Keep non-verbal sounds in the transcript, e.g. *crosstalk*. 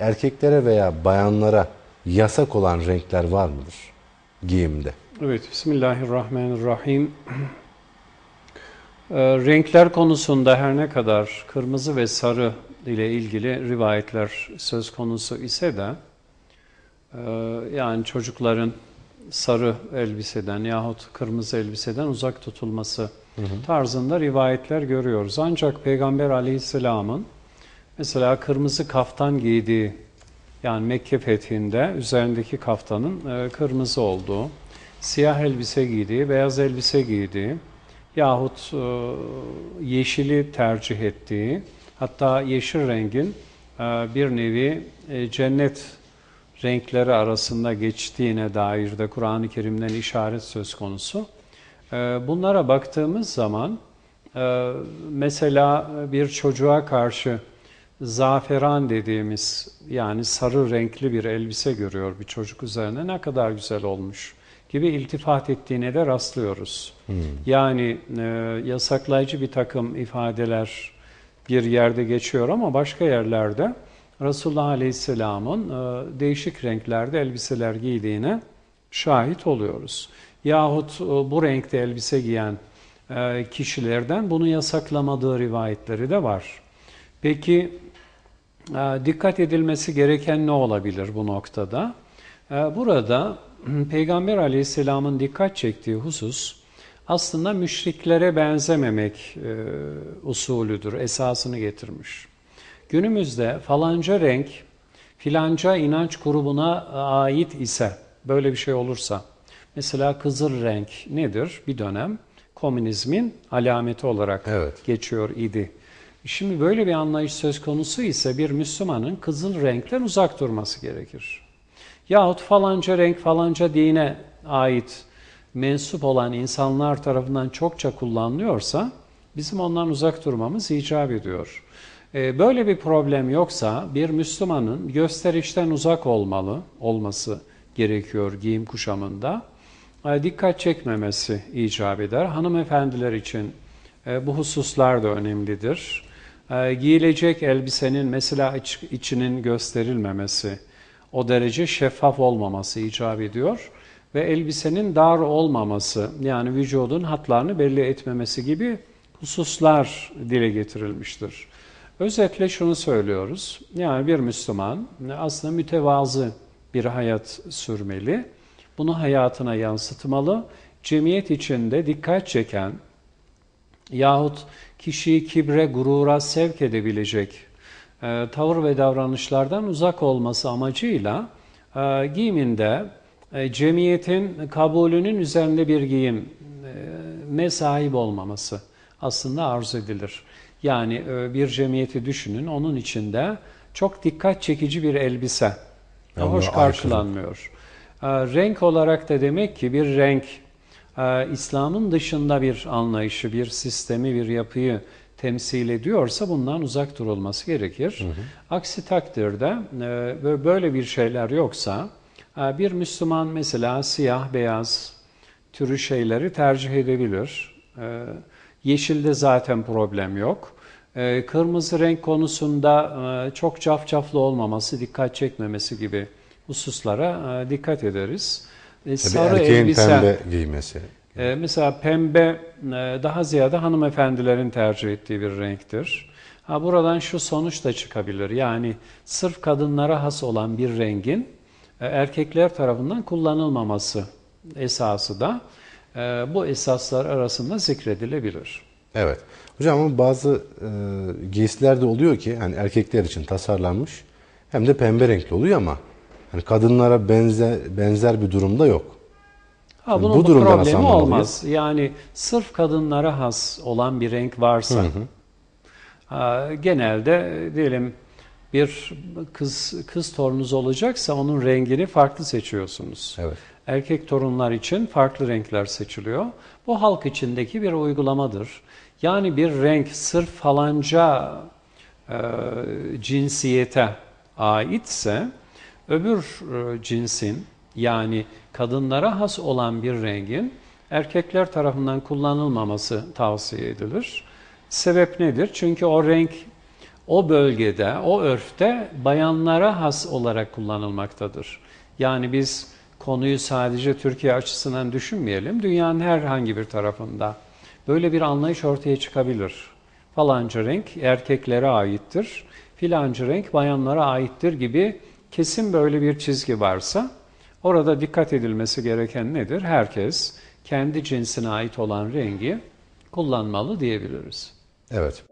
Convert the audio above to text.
erkeklere veya bayanlara yasak olan renkler var mıdır giyimde? Evet, Bismillahirrahmanirrahim. Ee, renkler konusunda her ne kadar kırmızı ve sarı ile ilgili rivayetler söz konusu ise de e, yani çocukların sarı elbiseden yahut kırmızı elbiseden uzak tutulması hı hı. tarzında rivayetler görüyoruz. Ancak Peygamber aleyhisselamın mesela kırmızı kaftan giydiği yani Mekke fethinde üzerindeki kaftanın e, kırmızı olduğu, siyah elbise giydiği, beyaz elbise giydiği yahut e, yeşili tercih ettiği, hatta yeşil rengin e, bir nevi cennet renkleri arasında geçtiğine dair de Kur'an-ı Kerim'den işaret söz konusu. Bunlara baktığımız zaman mesela bir çocuğa karşı zaferan dediğimiz yani sarı renkli bir elbise görüyor bir çocuk üzerine ne kadar güzel olmuş gibi iltifat ettiğine de rastlıyoruz. Hmm. Yani e, yasaklayıcı bir takım ifadeler bir yerde geçiyor ama başka yerlerde Resulullah Aleyhisselam'ın e, değişik renklerde elbiseler giydiğine şahit oluyoruz. Yahut e, bu renkte elbise giyen e, kişilerden bunu yasaklamadığı rivayetleri de var. Peki dikkat edilmesi gereken ne olabilir bu noktada? E, burada *clears throat* Peygamber aleyhisselamın dikkat çektiği husus aslında müşriklere benzememek e, usulüdür, esasını getirmiş. Günümüzde falanca renk filanca inanç grubuna ait ise, böyle bir şey olursa, mesela kızıl renk nedir bir dönem? Komünizmin alameti olarak evet. geçiyor idi. Şimdi böyle bir anlayış söz konusu ise bir Müslümanın kızıl renkten uzak durması gerekir. Yahut falanca renk falanca dine ait mensup olan insanlar tarafından çokça kullanılıyorsa bizim ondan uzak durmamız icap ediyor. Ee, böyle bir problem yoksa bir Müslümanın gösterişten uzak olmalı olması gerekiyor giyim kuşamında. Ee, dikkat çekmemesi icap eder. Hanımefendiler için e, bu hususlar da önemlidir. Ee, giyilecek elbisenin mesela iç, içinin gösterilmemesi, o derece şeffaf olmaması icap ediyor ve elbisenin dar olmaması yani vücudun hatlarını belli etmemesi gibi hususlar dile getirilmiştir. Özetle şunu söylüyoruz. Yani bir Müslüman aslında mütevazı bir hayat sürmeli. Bunu hayatına yansıtmalı. Cemiyet içinde dikkat çeken yahut kişiyi kibre, gurura sevk edebilecek e, tavır ve davranışlardan uzak olması amacıyla e, giyiminde e, cemiyetin kabulünün üzerinde bir giyim e, sahip olmaması aslında arzu edilir. Yani e, bir cemiyeti düşünün, onun içinde çok dikkat çekici bir elbise. Yani hoş karşılanmıyor. E, renk olarak da demek ki bir renk e, İslam'ın dışında bir anlayışı, bir sistemi, bir yapıyı temsil ediyorsa bundan uzak durulması gerekir. Hı hı. Aksi takdirde e, böyle bir şeyler yoksa e, bir Müslüman mesela siyah, beyaz türü şeyleri tercih edebilir. E, yeşilde zaten problem yok. Kırmızı renk konusunda çok cafcaflı olmaması, dikkat çekmemesi gibi hususlara dikkat ederiz. Tabii Sarı elbise, pembe giymesi. Ee, mesela pembe e, daha ziyade hanımefendilerin tercih ettiği bir renktir. Ha, buradan şu sonuç da çıkabilir. Yani sırf kadınlara has olan bir rengin e, erkekler tarafından kullanılmaması esası da e, bu esaslar arasında zikredilebilir. Evet. Hocam ama bazı e, giysiler de oluyor ki hani erkekler için tasarlanmış hem de pembe renkli oluyor ama hani kadınlara benzer benzer bir durumda yok. Ha, bunun bu, bu problemi olmaz. Yani sırf kadınlara has olan bir renk varsa hı hı. genelde diyelim bir kız kız torununuz olacaksa onun rengini farklı seçiyorsunuz. Evet. Erkek torunlar için farklı renkler seçiliyor. Bu halk içindeki bir uygulamadır. Yani bir renk sırf falanca e, cinsiyete aitse öbür e, cinsin yani kadınlara has olan bir rengin erkekler tarafından kullanılmaması tavsiye edilir. Sebep nedir? Çünkü o renk o bölgede, o örfte bayanlara has olarak kullanılmaktadır. Yani biz konuyu sadece Türkiye açısından düşünmeyelim. Dünyanın herhangi bir tarafında böyle bir anlayış ortaya çıkabilir. Falanca renk erkeklere aittir, filanca renk bayanlara aittir gibi kesin böyle bir çizgi varsa orada dikkat edilmesi gereken nedir? Herkes kendi cinsine ait olan rengi kullanmalı diyebiliriz. Evet.